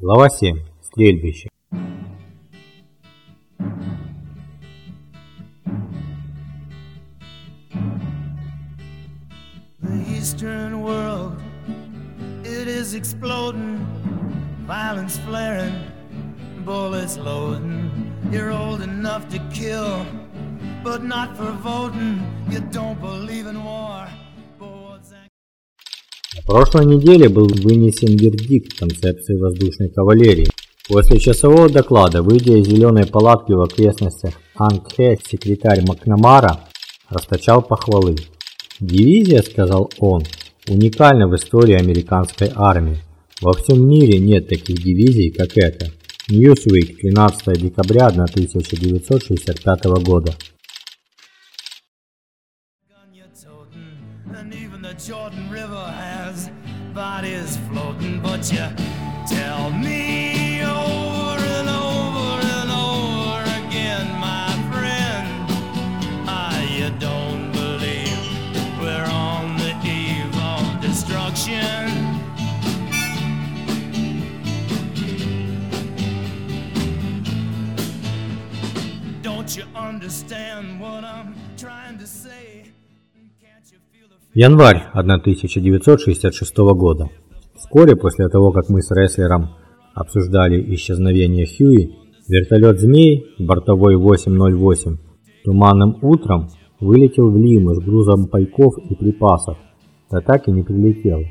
Глава 7. Стрельбище. The Eastern world, it is exploding, violence flaring, bullets loading. You're old enough to kill, but not for voting. You don't believe in war. На прошлой неделе был вынесен вердикт концепции воздушной кавалерии. После часового доклада, выйдя из зеленой палатки в окрестностях Ангхе, секретарь Макнамара расточал похвалы. «Дивизия, — сказал он, — уникальна в истории американской армии. Во всем мире нет таких дивизий, как эта». Newsweek, 13 декабря 1965 года. Ah, Январь 1966 года. Вскоре после того, как мы с рестлером обсуждали исчезновение Хьюи, вертолет «Змей», бортовой 808, туманным утром вылетел в Лиму с грузом пайков и припасов, да так и не прилетел.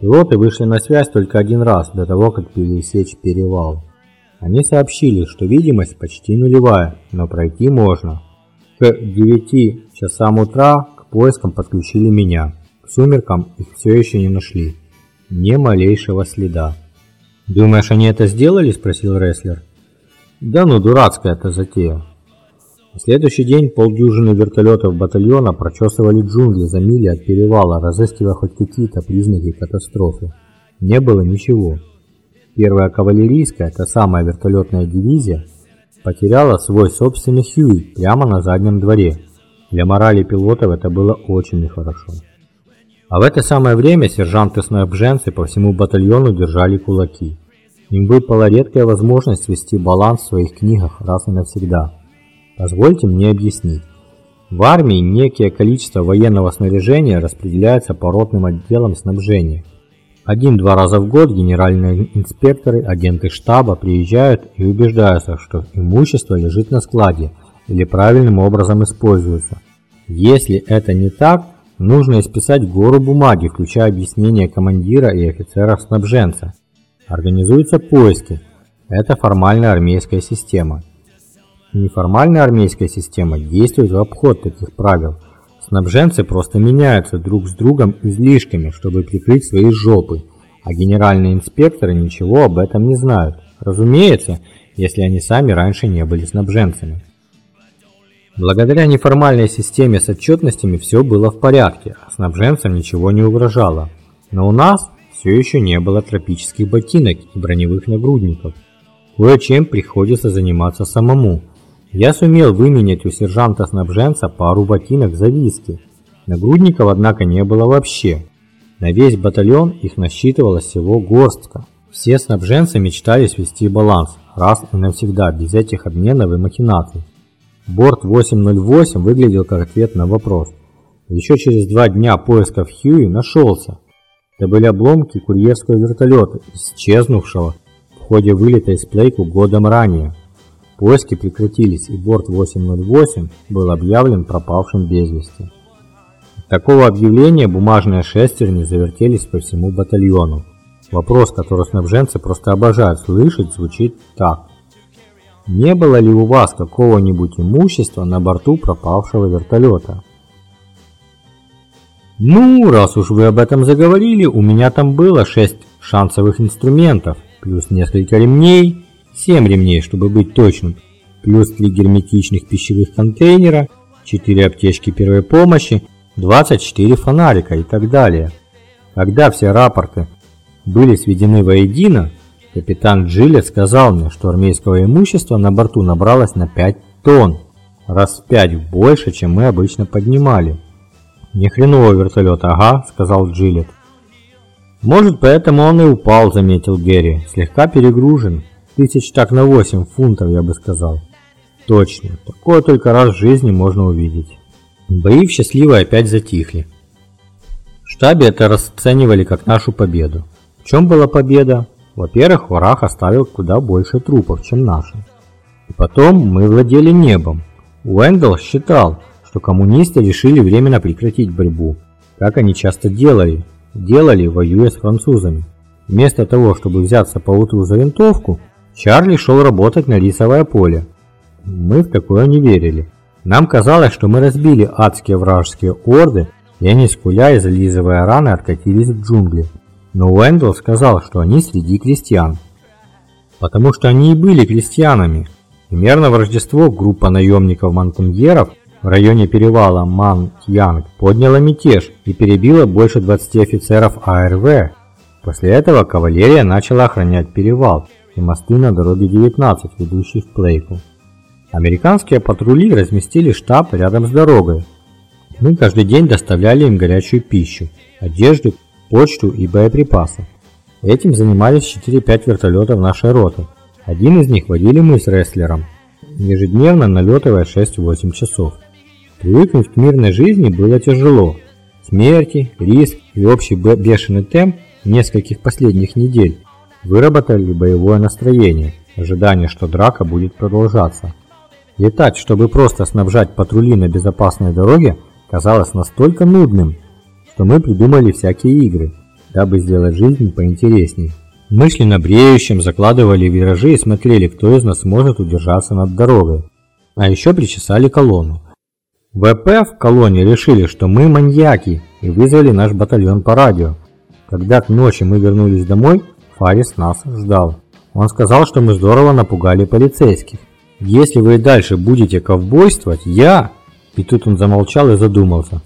Пилоты вышли на связь только один раз до того, как пересечь перевал. Они сообщили, что видимость почти нулевая, но пройти можно. К 9 часам утра к поискам подключили меня. К сумеркам их все еще не нашли. Ни малейшего следа. «Думаешь, они это сделали?» – спросил рестлер. «Да ну, дурацкая эта затея». На следующий день полдюжины вертолетов батальона прочесывали джунгли за мили от перевала, разыскивая хоть какие-то признаки катастрофы. Не было ничего. Первая кавалерийская, та самая вертолетная дивизия, потеряла свой собственный Хьюи прямо на заднем дворе. Для морали пилотов это было очень нехорошо. А в это самое время сержанты-снабженцы по всему батальону держали кулаки. Им выпала редкая возможность свести баланс в своих книгах раз и навсегда. Позвольте мне объяснить. В армии некое количество военного снаряжения распределяется по ротным отделам снабжения. Один-два раза в год генеральные инспекторы, агенты штаба приезжают и убеждаются, что имущество лежит на складе или правильным образом используется. Если это не так, нужно исписать гору бумаги, включая объяснение командира и офицера-снабженца. Организуются поиски. Это формальная армейская система. Неформальная армейская система действует в обход таких правил. Снабженцы просто меняются друг с другом излишками, чтобы прикрыть свои жопы, а генеральные инспекторы ничего об этом не знают. Разумеется, если они сами раньше не были снабженцами. Благодаря неформальной системе с отчетностями все было в порядке, а снабженцам ничего не угрожало. Но у нас все еще не было тропических ботинок и броневых нагрудников. Кое-чем приходится заниматься самому. Я сумел выменять у сержанта-снабженца пару ботинок за виски. Нагрудников, однако, не было вообще. На весь батальон их насчитывалось всего горстка. Все снабженцы мечтали свести баланс раз и навсегда, без этих обменов и махинаций. Борт 808 выглядел как ответ на вопрос. Еще через два дня поисков Хьюи нашелся. Это были обломки курьерского вертолета, исчезнувшего в ходе вылета из Плейку годом ранее. Поиски прекратились, и борт 808 был объявлен пропавшим без вести. От такого объявления бумажные шестерни завертелись по всему батальону. Вопрос, который снабженцы просто обожают слышать, звучит так. Не было ли у вас какого-нибудь имущества на борту пропавшего вертолета? Ну, раз уж вы об этом заговорили, у меня там было 6 шансовых инструментов, плюс несколько ремней, 7 ремней, чтобы быть точным, плюс 3 герметичных пищевых контейнера, 4 аптечки первой помощи, 24 фонарика и так далее. Когда все рапорты были сведены воедино, капитан Джилет сказал мне, что армейского имущества на борту набралось на 5 тонн, раз в 5 больше, чем мы обычно поднимали. «Ни хренового вертолета, ага», — сказал Джилет. Может, поэтому он и упал, заметил Герри. Слегка перегружен. Тысяч так на 8 фунтов, я бы сказал. Точно, такое только раз в жизни можно увидеть. Бои в счастливой опять затихли. В штабе это расценивали как нашу победу. В чем была победа? Во-первых, враг оставил куда больше трупов, чем наши. И потом мы владели небом. Уэндалл считал, что коммунисты решили временно прекратить борьбу, как они часто делали, делали, воюя с французами. Вместо того, чтобы взяться по утру за винтовку, Чарли шел работать на рисовое поле, мы в такое не верили. Нам казалось, что мы разбили адские вражеские орды, и они, скуля и зализывая раны, откатились в джунгли. Но Уэндл сказал, что они среди крестьян. Потому что они и были крестьянами. Примерно в Рождество группа наемников-мантеньеров в районе перевала Ман-Янг подняла мятеж и перебила больше 20 офицеров АРВ. После этого кавалерия начала охранять перевал и мосты на дороге 19, ведущих в Плейку. Американские патрули разместили штаб рядом с дорогой. Мы каждый день доставляли им горячую пищу, одежду, почту и боеприпасы. Этим занимались 4-5 вертолетов нашей роты. Один из них водили мы с рестлером, ежедневно налетывая 6-8 часов. Привыкнуть к мирной жизни было тяжело. Смерти, риск и общий бешеный темп нескольких последних недель выработали боевое настроение, ожидание, что драка будет продолжаться. Летать, чтобы просто снабжать патрули на безопасной дороге, казалось настолько нудным, что мы придумали всякие игры, дабы сделать жизнь поинтересней. Мы шли на бреющем, закладывали виражи и смотрели, кто из нас сможет удержаться над дорогой. А еще причесали колонну. ВП в колонне решили, что мы маньяки и вызвали наш батальон по радио. Когда к ночи мы вернулись домой, Фарис нас ждал. Он сказал, что мы здорово напугали полицейских. Если вы и дальше будете ковбойствовать, я...» И тут он замолчал и задумался.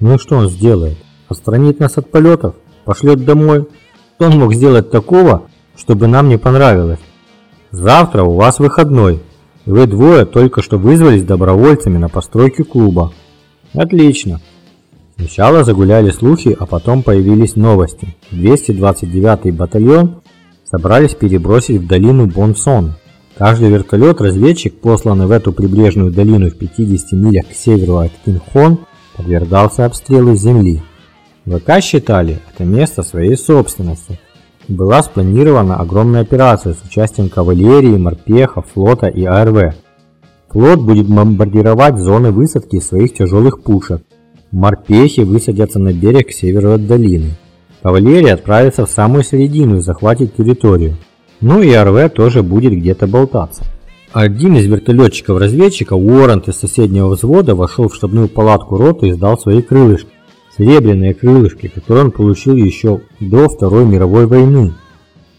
«Ну что он сделает? Отстранит нас от полетов? Пошлет домой? Что он мог сделать такого, чтобы нам не понравилось? Завтра у вас выходной, и вы двое только что вызвались добровольцами на постройке клуба. Отлично. Сначала загуляли слухи, а потом появились новости. 229-й батальон собрались перебросить в долину Бонсон. Каждый вертолет-разведчик, посланный в эту прибрежную долину в 50 милях к северу от Кинхон, подвергался обстрелу с земли. ВК считали это место своей собственностью. Была спланирована огромная операция с участием кавалерии, морпехов, флота и АРВ. Флот будет бомбардировать зоны высадки своих тяжелых пушек. Морпехи высадятся на берег к северу от долины. Кавалерия отправится в самую середину и захватит территорию. Ну и РВ тоже будет где-то болтаться. Один из вертолетчиков-разведчиков, Уоррент из соседнего взвода, вошел в штабную палатку роты и сдал свои крылышки. Серебряные крылышки, которые он получил еще до Второй мировой войны.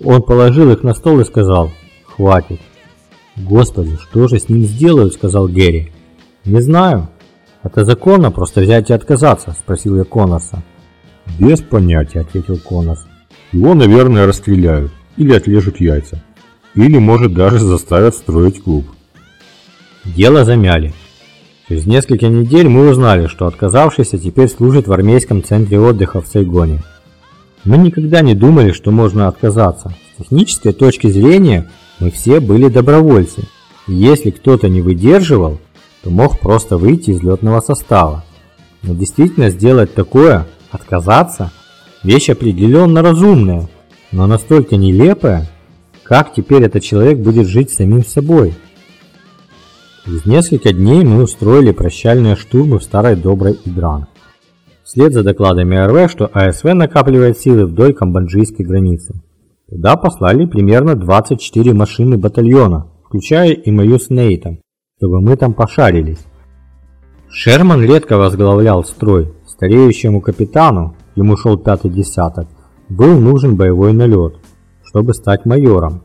Он положил их на стол и сказал «Хватит». «Господи, что же с ним сделают?» – сказал Герри. «Не знаю. Это законно просто взять и отказаться?» – спросил я Коннорса. «Без понятия», – ответил Коннорс. «Его, наверное, расстреляют или отрежут яйца, или, может, даже заставят строить клуб. Дело замяли. Через несколько недель мы узнали, что отказавшийся теперь служит в армейском центре отдыха в Сайгоне. Мы никогда не думали, что можно отказаться. С технической точки зрения мы все были добровольцы. И если кто-то не выдерживал, то мог просто выйти из летного состава. Но действительно сделать такое, отказаться, вещь определенно разумная, но настолько нелепая, как теперь этот человек будет жить самим собой. Через несколько дней мы устроили прощальные штурмы в старой доброй Идран. Вслед за докладами РВ, что АСВ накапливает силы вдоль камбоджийской границы. Туда послали примерно 24 машины батальона, включая и мою с Нейтом, чтобы мы там пошарились. Шерман редко возглавлял строй. Стареющему капитану, ему шел пятый десяток, был нужен боевой налет, чтобы стать майором.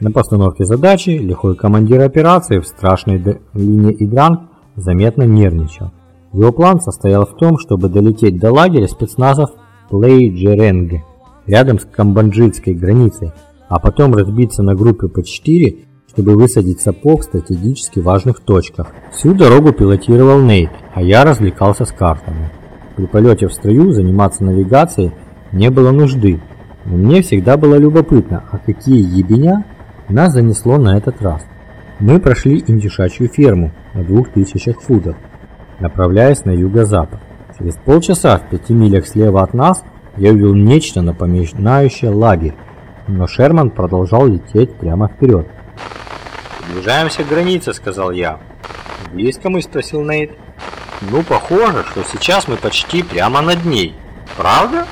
На постановке задачи лихой командир операции в страшной долине Игранг заметно нервничал. Его план состоял в том, чтобы долететь до лагеря спецназов Плейджеренге рядом с камбоджийской границей, а потом разбиться на группы по 4, чтобы высадить сапог в стратегически важных точках. Всю дорогу пилотировал Нейт, а я развлекался с картами. При полете в строю заниматься навигацией не было нужды, Но мне всегда было любопытно, а какие ебеня нас занесло на этот раз. Мы прошли индюшачью ферму на двух тысячах футов, направляясь на юго-запад. Через полчаса в пяти милях слева от нас я увидел нечто напоминающее лагерь, но Шерман продолжал лететь прямо вперед. «Приближаемся к границе», — сказал я. «Близко мы?» — спросил Нейт. «Ну, похоже, что сейчас мы почти прямо над ней. Правда?»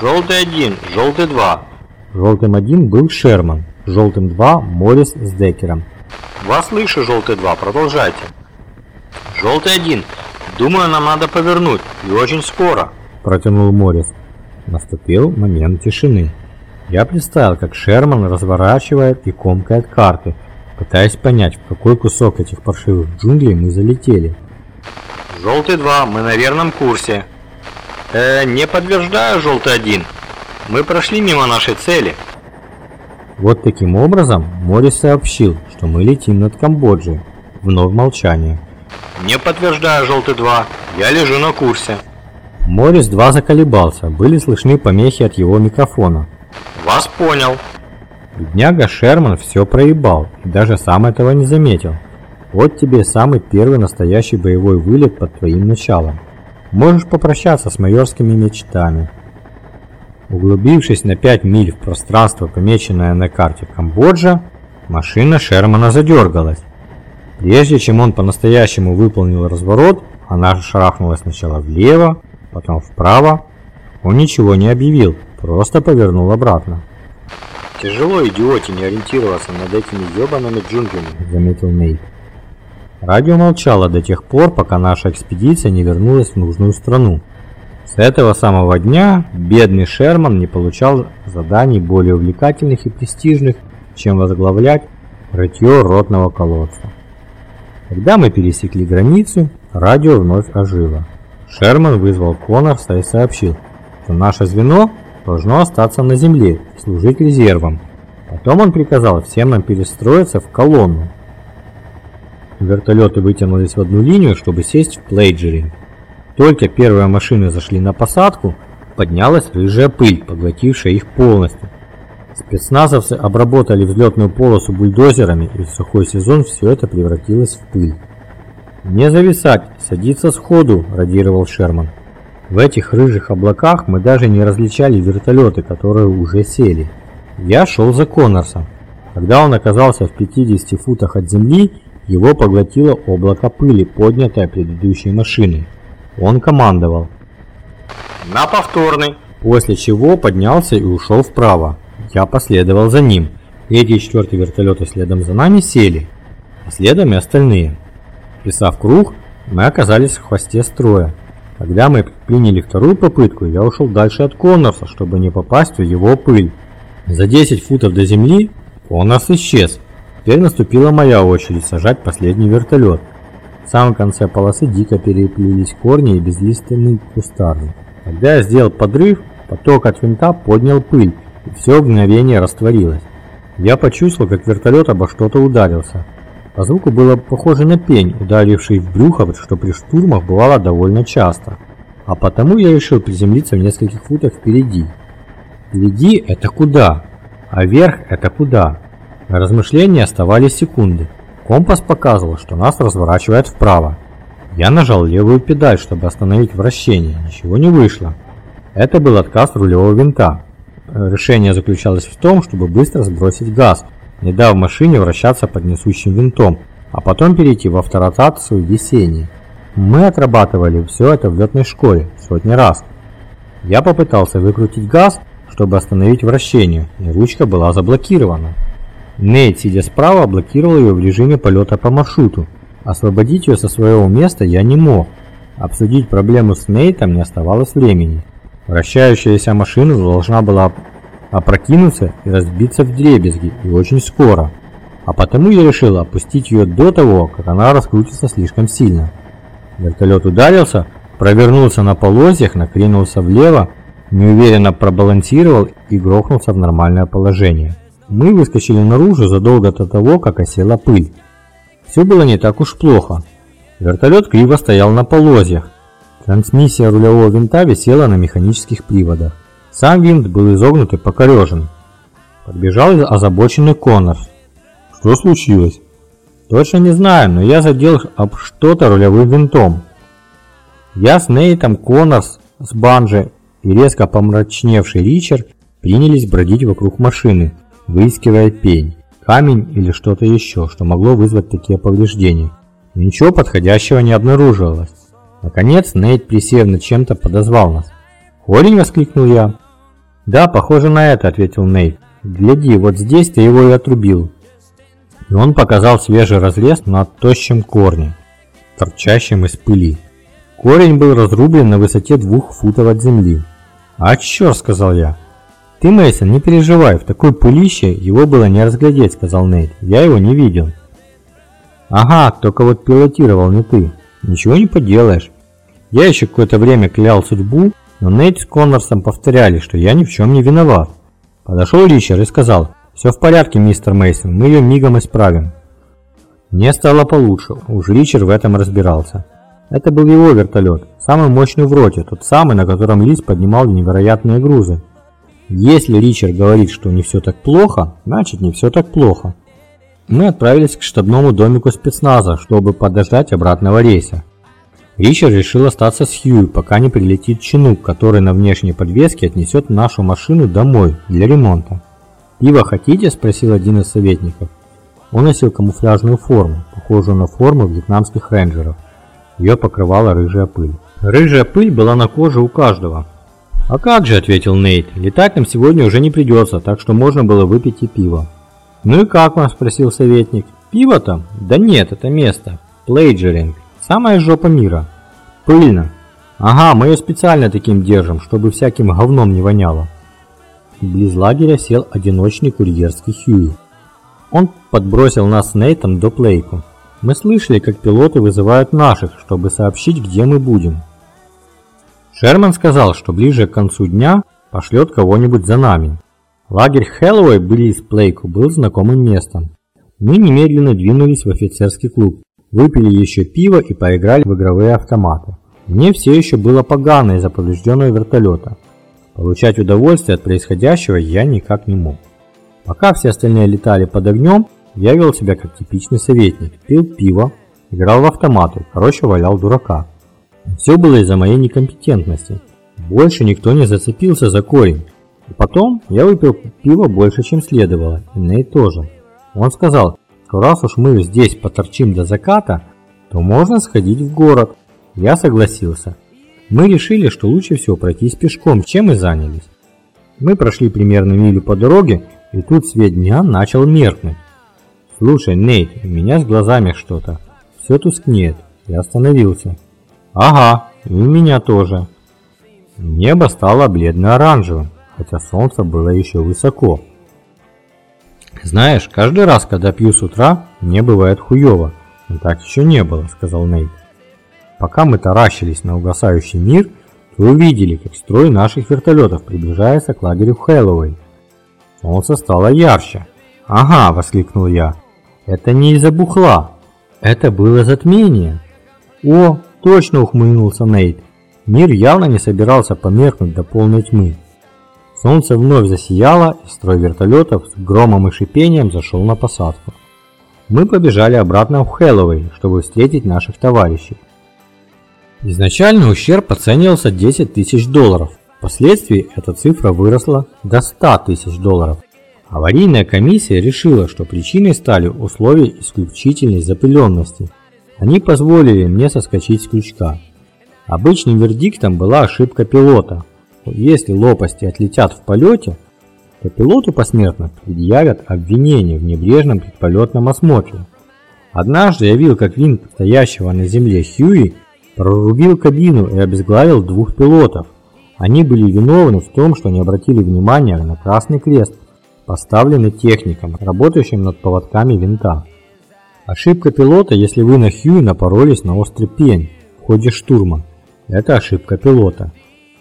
«Желтый один, желтый два». Желтым один был Шерман, желтым два Моррис с Декером. «Вас слышу, желтый два, продолжайте». «Желтый один, думаю, нам надо повернуть, и очень скоро», — протянул Моррис. Наступил момент тишины. Я представил, как Шерман разворачивает и комкает карты, пытаясь понять, в какой кусок этих паршивых джунглей мы залетели. «Желтый 2, мы на верном курсе». «Э, не подтверждаю, желтый 1. Мы прошли мимо нашей цели». Вот таким образом Морис сообщил, что мы летим над Камбоджей. Вновь молчание. «Не подтверждаю, желтый 2. Я лежу на курсе». Морис 2 заколебался, были слышны помехи от его микрофона. «Вас понял». Бедняга Шерман все проебал и даже сам этого не заметил. Вот тебе самый первый настоящий боевой вылет под твоим началом. Можешь попрощаться с майорскими мечтами. Углубившись на 5 миль в пространство, помеченное на карте Камбоджа, машина Шермана задергалась. Прежде чем он по-настоящему выполнил разворот, она шарахнулась сначала влево, потом вправо. Он ничего не объявил, просто повернул обратно. «Тяжело, идиоте, не ориентироваться над этими ебаными джунглями», — заметил Нейт. Радио молчало до тех пор, пока наша экспедиция не вернулась в нужную страну. С этого самого дня бедный Шерман не получал заданий более увлекательных и престижных, чем возглавлять рытье ротного колодца. Когда мы пересекли границу, радио вновь ожило. Шерман вызвал Коннорса и сообщил, что наше звено должно остаться на земле и служить резервом. Потом он приказал всем нам перестроиться в колонну. Вертолеты вытянулись в одну линию, чтобы сесть в плейджеринг. Только первые машины зашли на посадку, поднялась рыжая пыль, поглотившая их полностью. Спецназовцы обработали взлетную полосу бульдозерами, и в сухой сезон все это превратилось в пыль. «Не зависать, садиться сходу», – радировал Шерман. В этих рыжих облаках мы даже не различали вертолеты, которые уже сели. Я шел за Коннорсом. Когда он оказался в 50 футах от земли, его поглотило облако пыли, поднятое предыдущей машиной. Он командовал. «На повторный!» После чего поднялся и ушел вправо. Я последовал за ним. Третий и четвертый вертолеты следом за нами сели, а следом и остальные. Писав круг, мы оказались в хвосте строя. Когда мы приняли вторую попытку, я ушел дальше от Коннорса, чтобы не попасть в его пыль. За 10 футов до земли Коннорс исчез. Теперь наступила моя очередь сажать последний вертолет. В самом конце полосы дико переплелись корни и безлиственный кустарник. Когда я сделал подрыв, поток от винта поднял пыль, и все мгновение растворилось. Я почувствовал, как вертолет обо что-то ударился. По звуку было похоже на пень, ударивший в брюхо, что при штурмах бывало довольно часто. А потому я решил приземлиться в нескольких футах впереди. Впереди это куда? А вверх это куда? На размышления оставались секунды. Компас показывал, что нас разворачивает вправо. Я нажал левую педаль, чтобы остановить вращение. Ничего не вышло. Это был отказ рулевого винта. Решение заключалось в том, чтобы быстро сбросить газ, не дав машине вращаться под несущим винтом, а потом перейти в авторотацию весенней. Мы отрабатывали все это в летной школе сотни раз. Я попытался выкрутить газ, чтобы остановить вращение, и ручка была заблокирована. Нейт, сидя справа, блокировал ее в режиме полета по маршруту. Освободить ее со своего места я не мог. Обсудить проблему с Нейтом не оставалось времени. Вращающаяся машина должна была опрокинуться и разбиться в дребезги, и очень скоро. А потому я решил опустить ее до того, как она раскрутится слишком сильно. Вертолет ударился, провернулся на полозьях, накренулся влево, неуверенно пробалансировал и грохнулся в нормальное положение. Мы выскочили наружу задолго до того, как осела пыль. Все было не так уж плохо. Вертолет криво стоял на полозьях. Трансмиссия рулевого винта висела на механических приводах. Сам винт был изогнут и покорежен. Подбежал озабоченный Коннорс. Что случилось? Точно не знаю, но я задел об что-то рулевым винтом. Я с Нейтом, Коннорс, с Банджи и резко помрачневший Ричард принялись бродить вокруг машины, выискивая пень, камень или что-то еще, что могло вызвать такие повреждения. Ничего подходящего не обнаруживалось. Наконец Нейт, присев над чем-то, подозвал нас. «Корень!» – воскликнул я. «Да, похоже на это», – ответил Нейт. «Гляди, вот здесь ты его и отрубил». И он показал свежий разлез на тощем корне, торчащем из пыли. Корень был разрублен на высоте двух футов от земли. «А черт!» – сказал я. «Ты, Мейсон, не переживай, в такой пылище его было не разглядеть», – сказал Нейт. «Я его не видел». «Ага, только вот пилотировал не ты. Ничего не поделаешь. Я еще какое-то время клял судьбу, но Нейт с Коннорсом повторяли, что я ни в чем не виноват. Подошел Ричард и сказал, «Все в порядке, мистер Мейсон, мы ее мигом исправим». Мне стало получше, уж Ричард в этом разбирался. Это был его вертолет, самый мощный в роте, тот самый, на котором Лис поднимал невероятные грузы. Если Ричард говорит, что не все так плохо, значит не все так плохо. Мы отправились к штабному домику спецназа, чтобы подождать обратного рейса. Ричард решил остаться с Хьюи, пока не прилетит чинук, который на внешней подвеске отнесет нашу машину домой для ремонта. «Пиво хотите?» – спросил один из советников. Он носил камуфляжную форму, похожую на форму вьетнамских рейнджеров. Ее покрывала рыжая пыль. Рыжая пыль была на коже у каждого. «А как же», – ответил Нейт, – «летать нам сегодня уже не придется, так что можно было выпить и пиво». «Ну и как вам?» – спросил советник. «Пиво там?» «Да нет, это место. Плейджеринг. Самая жопа мира. Пыльно. Ага, мы ее специально таким держим, чтобы всяким говном не воняло». Близ лагеря сел одиночный курьерский Хьюи. Он подбросил нас с Нейтом до Плейку. Мы слышали, как пилоты вызывают наших, чтобы сообщить, где мы будем. Шерман сказал, что ближе к концу дня пошлет кого-нибудь за нами. Лагерь Хэллоуэй близ Плейку был знакомым местом. Мы немедленно двинулись в офицерский клуб, выпили еще пиво и поиграли в игровые автоматы. Мне все еще было погано из-за поврежденного вертолета. Получать удовольствие от происходящего я никак не мог. Пока все остальные летали под огнем, я вел себя как типичный советник, пил пиво, играл в автоматы, короче валял дурака. Все было из-за моей некомпетентности. Больше никто не зацепился за корень, и потом я выпил пиво больше, чем следовало, и Нейт тоже. Он сказал, что раз уж мы здесь поторчим до заката, то можно сходить в город. Я согласился. Мы решили, что лучше всего пройтись пешком, чем и занялись. Мы прошли примерно милю по дороге, и тут свет дня начал меркнуть. «Слушай, Нейт, у меня с глазами что-то. Все тускнеет». Я остановился. «Ага, и у меня тоже». Небо стало бледно-оранжевым хотя солнце было еще высоко. «Знаешь, каждый раз, когда пью с утра, мне бывает хуево, но так еще не было», — сказал Нейт. Пока мы таращились на угасающий мир, то увидели, как строй наших вертолетов приближается к лагерю Хэллоуэй. Солнце стало ярче. «Ага!» — воскликнул я. «Это не из-за бухла. Это было затмение». «О, точно!» — ухмыльнулся Нейт. Мир явно не собирался померкнуть до полной тьмы. Солнце вновь засияло, и строй вертолетов с громом и шипением зашел на посадку. Мы побежали обратно в Хэллоуэй, чтобы встретить наших товарищей. Изначальный ущерб оценивался 10 тысяч долларов. Впоследствии эта цифра выросла до 100 тысяч долларов. Аварийная комиссия решила, что причиной стали условия исключительной запыленности. Они позволили мне соскочить с крючка. Обычным вердиктом была ошибка пилота, если лопасти отлетят в полете, то пилоту посмертно предъявят обвинение в небрежном предполетном осмотре. Однажды я видел, как винт стоящего на земле Хьюи прорубил кабину и обезглавил двух пилотов. Они были виновны в том, что не обратили внимания на красный крест, поставленный техником, работающим над поводками винта. Ошибка пилота, если вы на Хьюи напоролись на острый пень в ходе штурма. Это ошибка пилота.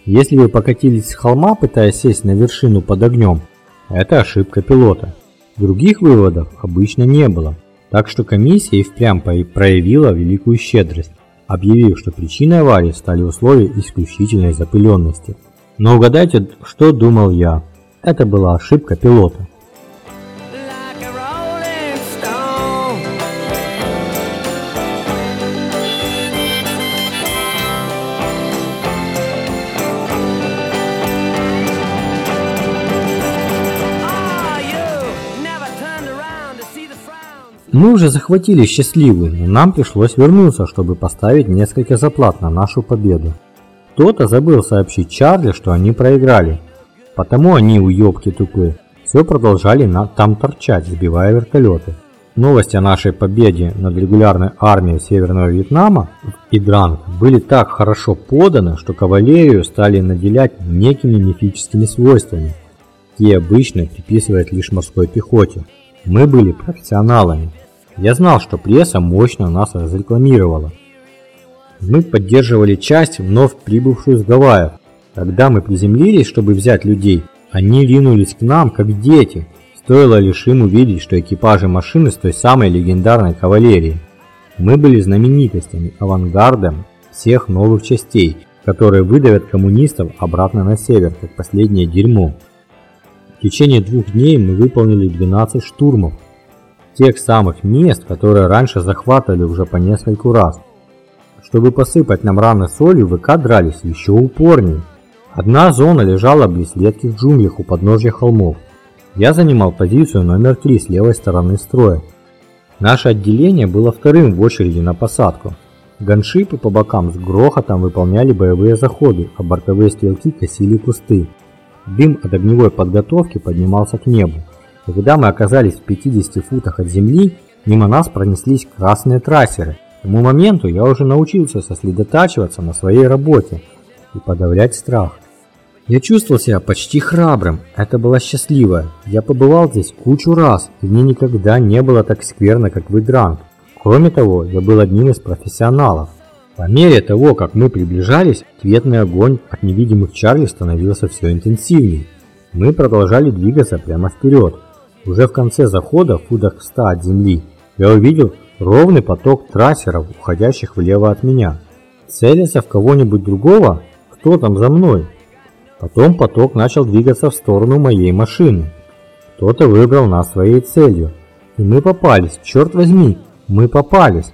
Если вы покатились с холма, пытаясь сесть на вершину под огнем, это ошибка пилота. Других выводов обычно не было, так что комиссия и впрямь проявила великую щедрость, объявив, что причиной аварии стали условия исключительной запыленности. Но угадайте, что думал я. Это была ошибка пилота. Мы уже захватили счастливый, но нам пришлось вернуться, чтобы поставить несколько заплат на нашу победу. Кто-то забыл сообщить Чарли, что они проиграли. Потому они, уёбки тупые, все продолжали на, там торчать, сбивая вертолеты. Новости о нашей победе над регулярной армией Северного Вьетнама и Дранг были так хорошо поданы, что кавалерию стали наделять некими мифическими свойствами. Те обычно приписывают лишь морской пехоте. Мы были профессионалами. Я знал, что пресса мощно нас разрекламировала. Мы поддерживали часть, вновь прибывшую с Гавайев. Когда мы приземлились, чтобы взять людей, они ринулись к нам, как дети. Стоило лишь им увидеть, что экипажи машины с той самой легендарной кавалерии. Мы были знаменитостями, авангардом всех новых частей, которые выдавят коммунистов обратно на север, как последнее дерьмо. В течение двух дней мы выполнили 12 штурмов. Тех самых мест, которые раньше захватывали уже по нескольку раз. Чтобы посыпать нам раны солью, ВК дрались еще упорнее. Одна зона лежала близ редких джунглях у подножья холмов. Я занимал позицию номер 3 с левой стороны строя. Наше отделение было вторым в очереди на посадку. Ганшипы по бокам с грохотом выполняли боевые заходы, а бортовые стрелки косили кусты. Дым от огневой подготовки поднимался к небу. Когда мы оказались в 50 футах от земли, мимо нас пронеслись красные трассеры. К тому моменту я уже научился сосредотачиваться на своей работе и подавлять страх. Я чувствовал себя почти храбрым. Это было счастливо. Я побывал здесь кучу раз, и мне никогда не было так скверно, как в Игрант. Кроме того, я был одним из профессионалов. По мере того, как мы приближались, ответный огонь от невидимых Чарли становился все интенсивнее. Мы продолжали двигаться прямо вперед. Уже в конце захода, в футах в 100 от земли, я увидел ровный поток трассеров, уходящих влево от меня. Целился в кого-нибудь другого? Кто там за мной? Потом поток начал двигаться в сторону моей машины. Кто-то выбрал нас своей целью. И мы попались, черт возьми, мы попались.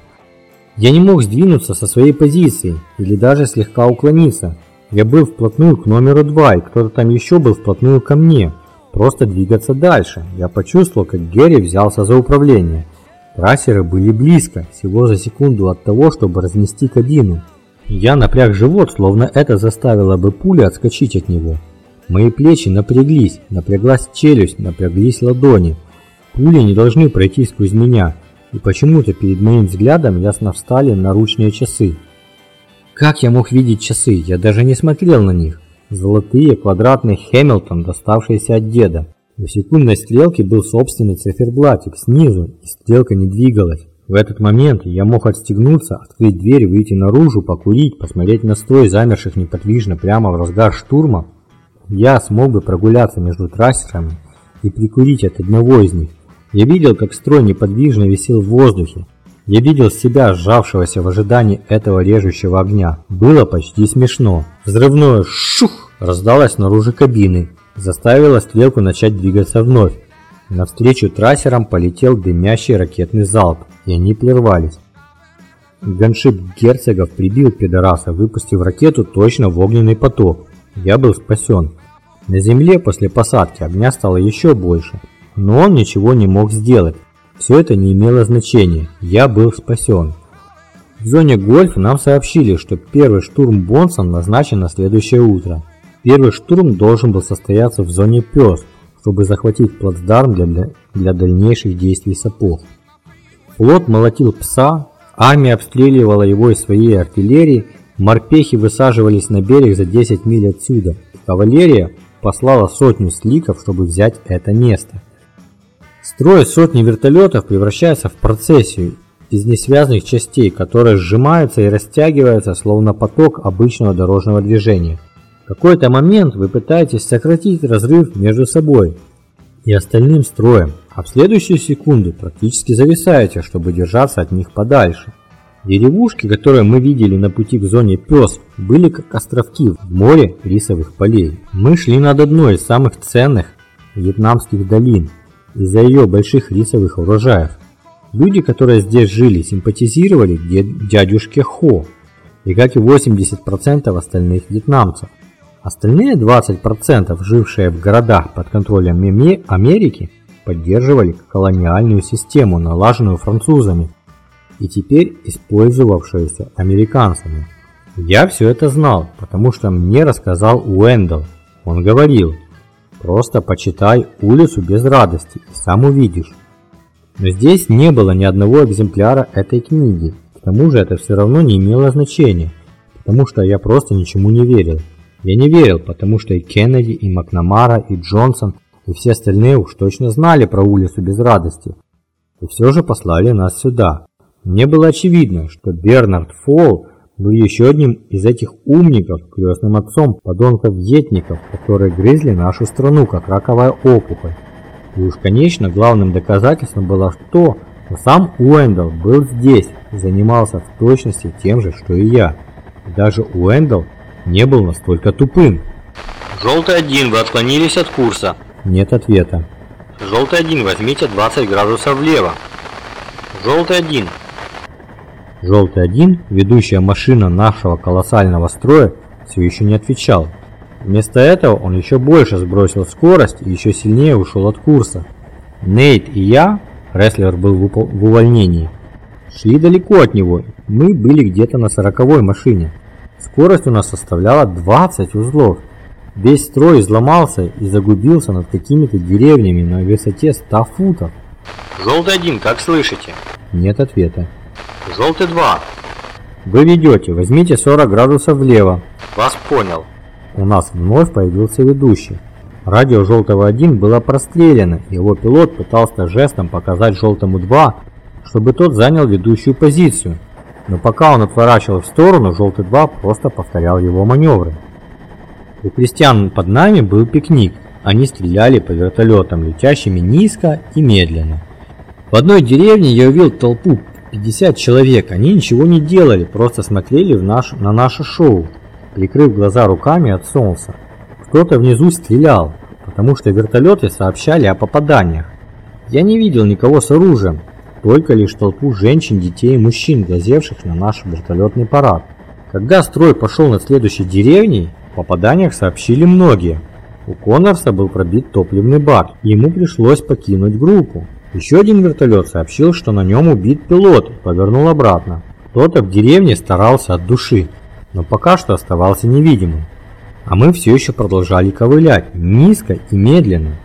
Я не мог сдвинуться со своей позиции или даже слегка уклониться. Я был вплотную к номеру 2, и кто-то там еще был вплотную ко мне. Просто двигаться дальше. Я почувствовал, как Герри взялся за управление. Трассеры были близко, всего за секунду от того, чтобы разнести кабину. Я напряг живот, словно это заставило бы пули отскочить от него. Мои плечи напряглись, напряглась челюсть, напряглись ладони. Пули не должны пройти сквозь меня, и почему-то перед моим взглядом ясно встали наручные часы. Как я мог видеть часы? Я даже не смотрел на них. Золотые, квадратные Хэмилтон, доставшиеся от деда. На секундной стрелке был собственный циферблатик снизу, и стрелка не двигалась. В этот момент я мог отстегнуться, открыть дверь, выйти наружу, покурить, посмотреть на строй замерших неподвижно прямо в разгар штурма. Я смог бы прогуляться между трассерами и прикурить от одного из них. Я видел, как строй неподвижно висел в воздухе. Я видел себя, сжавшегося в ожидании этого режущего огня. Было почти смешно. Взрывное «шух» раздалось снаружи кабины, заставило стрелку начать двигаться вновь. Навстречу трассерам полетел дымящий ракетный залп, и они прервались. Ганшип герцогов прибил пидораса, выпустив ракету точно в огненный поток. Я был спасен. На земле после посадки огня стало еще больше, но он ничего не мог сделать. Все это не имело значения, я был спасен. В зоне гольф нам сообщили, что первый штурм Бонсон назначен на следующее утро. Первый штурм должен был состояться в зоне Пёс, чтобы захватить плацдарм для, для дальнейших действий сапог. Флот молотил пса, армия обстреливала его из своей артиллерии, морпехи высаживались на берег за 10 миль отсюда. Кавалерия послала сотню сликов, чтобы взять это место. Строй сотни вертолетов превращается в процессию из несвязанных частей, которые сжимаются и растягиваются, словно поток обычного дорожного движения. В какой-то момент вы пытаетесь сократить разрыв между собой и остальным строем, а в следующую секунду практически зависаете, чтобы держаться от них подальше. Деревушки, которые мы видели на пути к зоне Пес, были как островки в море рисовых полей. Мы шли над одной из самых ценных вьетнамских долин из-за ее больших рисовых урожаев. Люди, которые здесь жили, симпатизировали дядюшке Хо, и как и 80% остальных вьетнамцев. Остальные 20%, жившие в городах под контролем Америки, поддерживали колониальную систему, налаженную французами и теперь использовавшуюся американцами. Я все это знал, потому что мне рассказал Уэндл. Он говорил, просто почитай улицу без радости и сам увидишь. Но здесь не было ни одного экземпляра этой книги. К тому же это все равно не имело значения, потому что я просто ничему не верил. Я не верил, потому что и Кеннеди, и Макнамара, и Джонсон, и все остальные уж точно знали про улицу без радости. И все же послали нас сюда. Мне было очевидно, что Бернард Фолл был еще одним из этих умников, крестным отцом подонков-етников, которые грызли нашу страну, как раковая опухоль. И уж, конечно, главным доказательством было то, что сам Уэндалл был здесь и занимался в точности тем же, что и я. И даже Уэндалл не был настолько тупым. Желтый один, вы отклонились от курса. Нет ответа. Желтый один, возьмите 20 градусов влево. Желтый один. Желтый один, ведущая машина нашего колоссального строя, все еще не отвечал. Вместо этого он еще больше сбросил скорость и еще сильнее ушел от курса. Нейт и я, рестлер был в, в увольнении, шли далеко от него. Мы были где-то на сороковой машине. Скорость у нас составляла 20 узлов. Весь строй изломался и загубился над какими-то деревнями на высоте 100 футов. Желтый один, как слышите? Нет ответа. Желтый два. Вы ведете, возьмите 40 градусов влево. Вас понял. У нас вновь появился ведущий. Радио Желтого 1 было прострелено, его пилот пытался жестом показать Желтому 2, чтобы тот занял ведущую позицию. Но пока он отворачивал в сторону, Желтый 2 просто повторял его маневры. У крестьян под нами был пикник. Они стреляли по вертолетам, летящими низко и медленно. В одной деревне я увидел толпу 50 человек. Они ничего не делали, просто смотрели в наш, на наше шоу, прикрыв глаза руками от солнца. Кто-то внизу стрелял, потому что вертолеты сообщали о попаданиях. Я не видел никого с оружием, только лишь толпу женщин, детей и мужчин, глазевших на наш вертолетный парад. Когда строй пошел над следующей деревней, о попаданиях сообщили многие. У Коннорса был пробит топливный бак, и ему пришлось покинуть группу. Еще один вертолет сообщил, что на нем убит пилот и повернул обратно. Кто-то в деревне старался от души, но пока что оставался невидимым. А мы все еще продолжали ковылять, низко и медленно.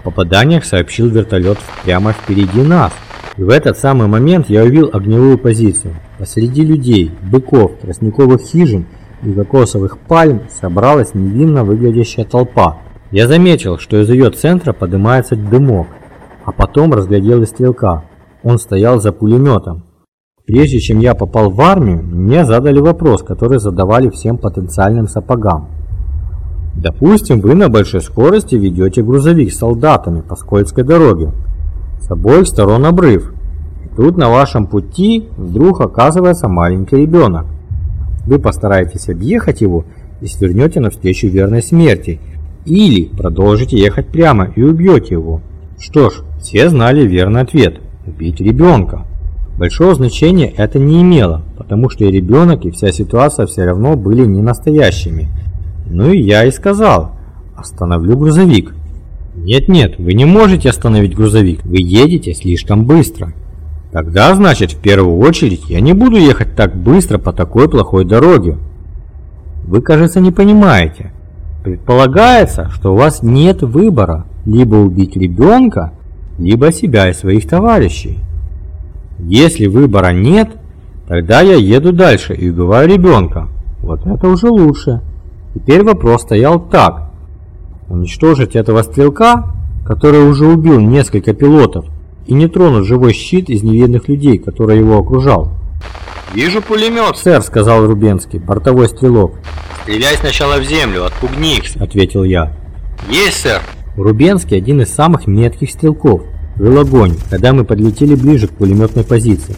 О попаданиях сообщил вертолет прямо впереди нас – и в этот самый момент я увидел огневую позицию. Посреди людей, быков, тростниковых хижин и кокосовых пальм собралась невинно выглядящая толпа. Я заметил, что из ее центра поднимается дымок, а потом разглядел и стрелка. Он стоял за пулеметом. Прежде чем я попал в армию, мне задали вопрос, который задавали всем потенциальным сапогам. Допустим, вы на большой скорости ведете грузовик с солдатами по скользкой дороге. С обоих сторон обрыв. И тут на вашем пути вдруг оказывается маленький ребенок. Вы постараетесь объехать его и свернете навстречу верной смерти. Или продолжите ехать прямо и убьете его. Что ж, все знали верный ответ – убить ребенка. Большого значения это не имело, потому что и ребенок, и вся ситуация все равно были не настоящими. Ну и я и сказал, остановлю грузовик. Нет-нет, вы не можете остановить грузовик, вы едете слишком быстро. Тогда, значит, в первую очередь я не буду ехать так быстро по такой плохой дороге. Вы, кажется, не понимаете. Предполагается, что у вас нет выбора либо убить ребенка, либо себя и своих товарищей. Если выбора нет, тогда я еду дальше и убиваю ребенка. Вот это уже лучше. Теперь вопрос стоял так. Уничтожить этого стрелка, который уже убил несколько пилотов, и не тронуть живой щит из невинных людей, который его окружал. «Вижу пулемет!» «Сэр», — сказал Рубенский, бортовой стрелок. «Стреляй сначала в землю, отпугни их!» — ответил я. «Есть, сэр!» Рубенский один из самых метких стрелков. Вел огонь, когда мы подлетели ближе к пулеметной позиции.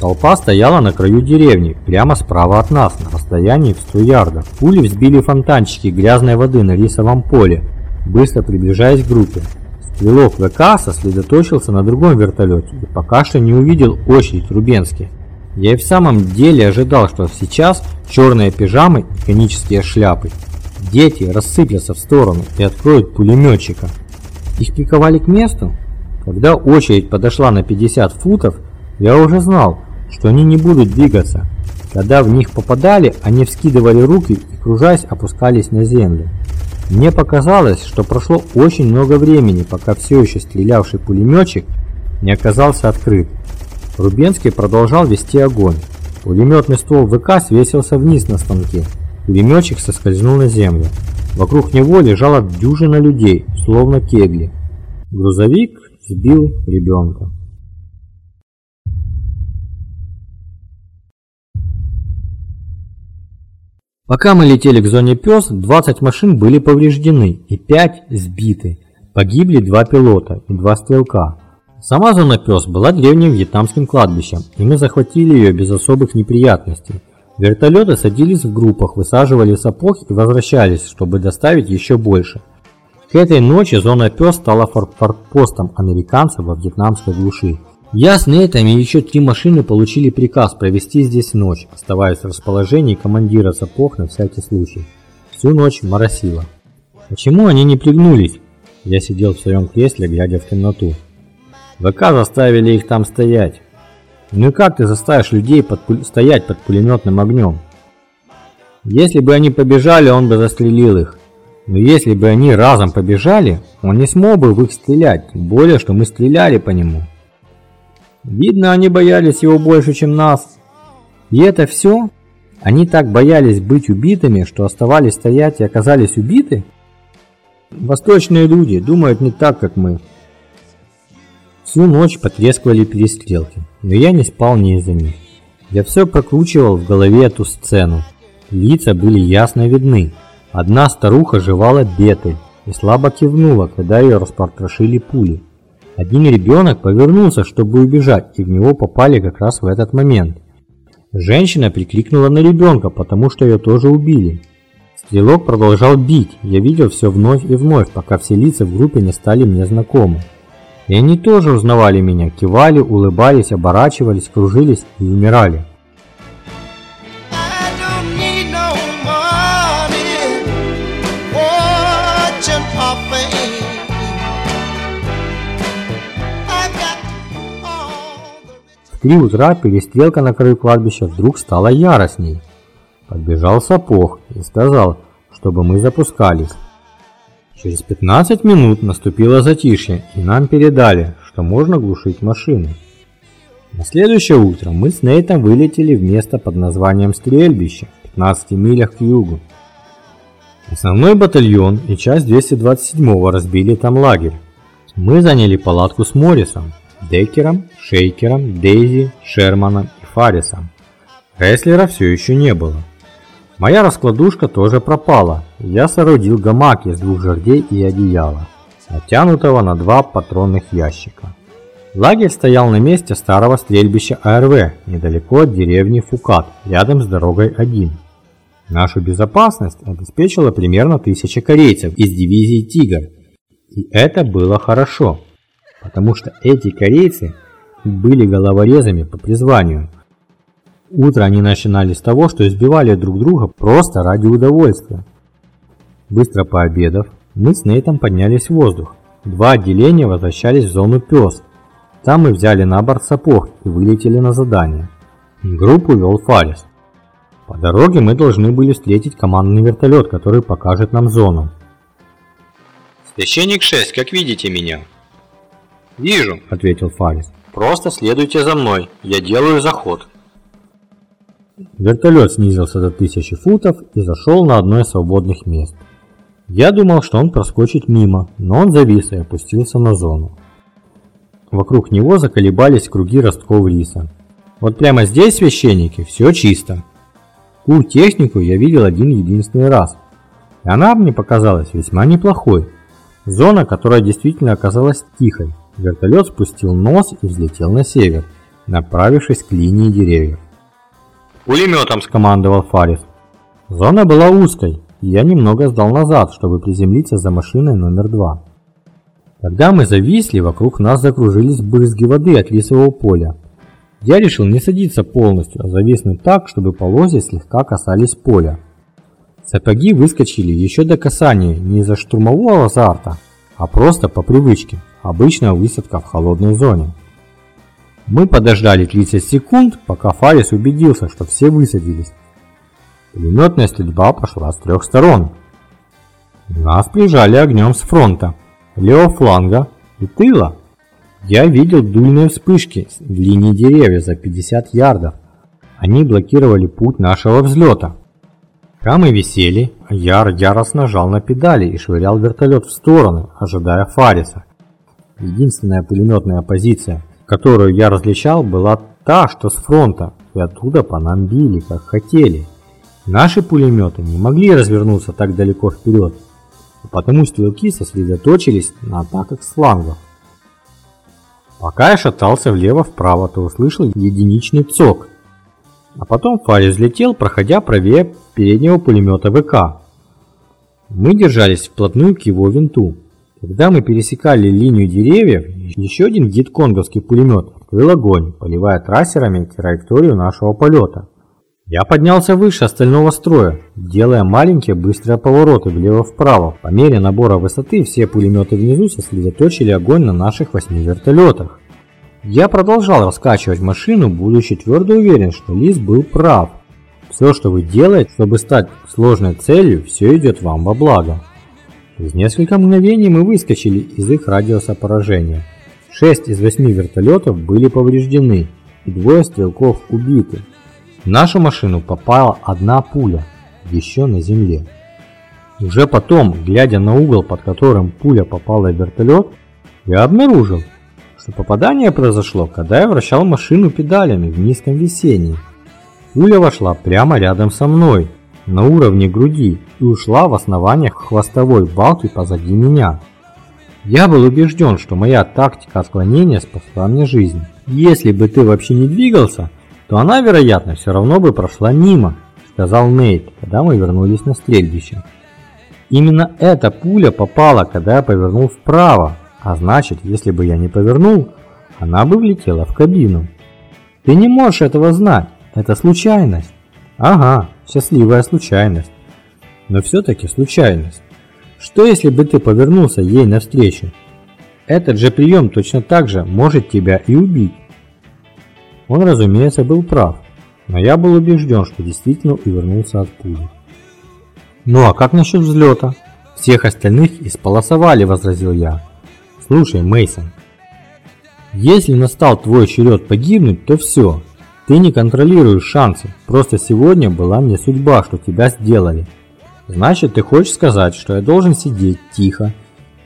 Толпа стояла на краю деревни, прямо справа от нас, на расстоянии в 100 ярдов. Пули взбили фонтанчики грязной воды на рисовом поле, быстро приближаясь к группе. Стрелок ВК сосредоточился на другом вертолете и пока что не увидел очередь Рубенски. Я и в самом деле ожидал, что сейчас черные пижамы и конические шляпы. Дети рассыплются в сторону и откроют пулеметчика. Их приковали к месту? Когда очередь подошла на 50 футов, я уже знал, что они не будут двигаться. Когда в них попадали, они вскидывали руки и, кружась, опускались на землю. Мне показалось, что прошло очень много времени, пока все еще стрелявший пулеметчик не оказался открыт. Рубенский продолжал вести огонь. Пулеметный ствол ВК свесился вниз на станке. Пулеметчик соскользнул на землю. Вокруг него лежала дюжина людей, словно кегли. Грузовик сбил ребенка. Пока мы летели к зоне ПЕС, 20 машин были повреждены и 5 сбиты. Погибли два пилота и два стрелка. Сама зона ПЕС была древним вьетнамским кладбищем, и мы захватили ее без особых неприятностей. Вертолеты садились в группах, высаживали сапог и возвращались, чтобы доставить еще больше. К этой ночи зона ПЕС стала форпостом американцев во вьетнамской глуши. Я с Нейтами и еще три машины получили приказ провести здесь ночь, оставаясь в расположении командира сапог на всякий случай. Всю ночь моросило. Почему они не пригнулись? Я сидел в своем кресле, глядя в темноту. ВК заставили их там стоять. Ну и как ты заставишь людей под пуль... стоять под пулеметным огнем? Если бы они побежали, он бы застрелил их. Но если бы они разом побежали, он не смог бы в их стрелять, более, что мы стреляли по нему. Видно, они боялись его больше, чем нас. И это все? Они так боялись быть убитыми, что оставались стоять и оказались убиты? Восточные люди думают не так, как мы. Всю ночь потрескивали перестрелки, но я не спал ни из-за них. Я все прокручивал в голове эту сцену. Лица были ясно видны. Одна старуха жевала беты и слабо кивнула, когда ее распотрошили пули. Один ребенок повернулся, чтобы убежать, и в него попали как раз в этот момент. Женщина прикликнула на ребенка, потому что ее тоже убили. Стрелок продолжал бить, я видел все вновь и вновь, пока все лица в группе не стали мне знакомы. И они тоже узнавали меня, кивали, улыбались, оборачивались, кружились и умирали. три утра перестрелка на краю кладбища вдруг стала яростней. Подбежал сапог и сказал, чтобы мы запускались. Через 15 минут наступило затишье, и нам передали, что можно глушить машины. На следующее утро мы с Нейтом вылетели в место под названием Стрельбище, в 15 милях к югу. Основной батальон и часть 227-го разбили там лагерь. Мы заняли палатку с Моррисом, Деккером, Шейкером, Дейзи, Шерманом и Фаррисом. Рестлера все еще не было. Моя раскладушка тоже пропала. Я соорудил гамак из двух жердей и одеяла, натянутого на два патронных ящика. Лагерь стоял на месте старого стрельбища АРВ, недалеко от деревни Фукат, рядом с дорогой 1. Нашу безопасность обеспечила примерно тысяча корейцев из дивизии «Тигр». И это было хорошо потому что эти корейцы были головорезами по призванию. Утро они начинали с того, что избивали друг друга просто ради удовольствия. Быстро пообедав, мы с Нейтом поднялись в воздух. Два отделения возвращались в зону ПЕС. Там мы взяли на борт сапог и вылетели на задание. Группу вел Фарис. По дороге мы должны были встретить командный вертолет, который покажет нам зону. «Священник 6, как видите меня?» «Вижу», — ответил Фарис. «Просто следуйте за мной, я делаю заход». Вертолет снизился до тысячи футов и зашел на одно из свободных мест. Я думал, что он проскочит мимо, но он завис и опустился на зону. Вокруг него заколебались круги ростков риса. Вот прямо здесь, священники, все чисто. Ту технику я видел один единственный раз. И она мне показалась весьма неплохой. Зона, которая действительно оказалась тихой. Вертолет спустил нос и взлетел на север. направившись к линии деревьев. «Пулеметом!» – скомандовал Фарис. Зона была узкой, я немного сдал назад, чтобы приземлиться за машиной номер два. Когда мы зависли, вокруг нас закружились брызги воды от лисового поля. Я решил не садиться полностью, а зависнуть так, чтобы полозья слегка касались поля. Сапоги выскочили еще до касания не из-за штурмового азарта, а просто по привычке, обычная высадка в холодной зоне. Мы подождали 30 секунд, пока Фарис убедился, что все высадились. Пулеметная стрельба пошла с трех сторон. Нас прижали огнем с фронта, левого фланга и тыла. Я видел дульные вспышки в линии деревьев за 50 ярдов. Они блокировали путь нашего взлета. Рамы висели, а Яр яростно нажал на педали и швырял вертолет в стороны, ожидая Фариса. Единственная пулеметная позиция, которую я различал, была та, что с фронта, и оттуда по нам били, как хотели. Наши пулеметы не могли развернуться так далеко вперед, потому стрелки сосредоточились на атаках с флангов. Пока я шатался влево-вправо, то услышал единичный цок. А потом Фарис взлетел, проходя правее переднего пулемета ВК. Мы держались вплотную к его винту. Когда мы пересекали линию деревьев, еще один гидконговский пулемет открыл огонь, поливая трассерами траекторию нашего полета. Я поднялся выше остального строя, делая маленькие быстрые повороты влево-вправо. По мере набора высоты все пулеметы внизу сосредоточили огонь на наших восьми вертолетах. Я продолжал раскачивать машину, будучи твердо уверен, что Лис был прав. Все, что вы делаете, чтобы стать сложной целью, все идет вам во благо. Через несколько мгновений мы выскочили из их радиуса поражения. Шесть из восьми вертолетов были повреждены, и двое стрелков убиты. В нашу машину попала одна пуля, еще на земле. Уже потом, глядя на угол, под которым пуля попала в вертолет, я обнаружил, что попадание произошло, когда я вращал машину педалями в низком весенней. Пуля вошла прямо рядом со мной, на уровне груди, и ушла в основание хвостовой балки позади меня. Я был убежден, что моя тактика отклонения спасла мне жизнь. Если бы ты вообще не двигался, то она, вероятно, все равно бы прошла мимо, сказал Нейт, когда мы вернулись на стрельбище. Именно эта пуля попала, когда я повернул вправо, а значит, если бы я не повернул, она бы влетела в кабину. Ты не можешь этого знать, это случайность. Ага, счастливая случайность. Но все-таки случайность. Что если бы ты повернулся ей навстречу? Этот же прием точно так же может тебя и убить. Он, разумеется, был прав, но я был убежден, что действительно увернулся от пули. «Ну а как насчет взлета?» «Всех остальных исполосовали», – возразил я. «Слушай, Мейсон, если настал твой черед погибнуть, то все. Ты не контролируешь шансы. Просто сегодня была мне судьба, что тебя сделали. Значит, ты хочешь сказать, что я должен сидеть тихо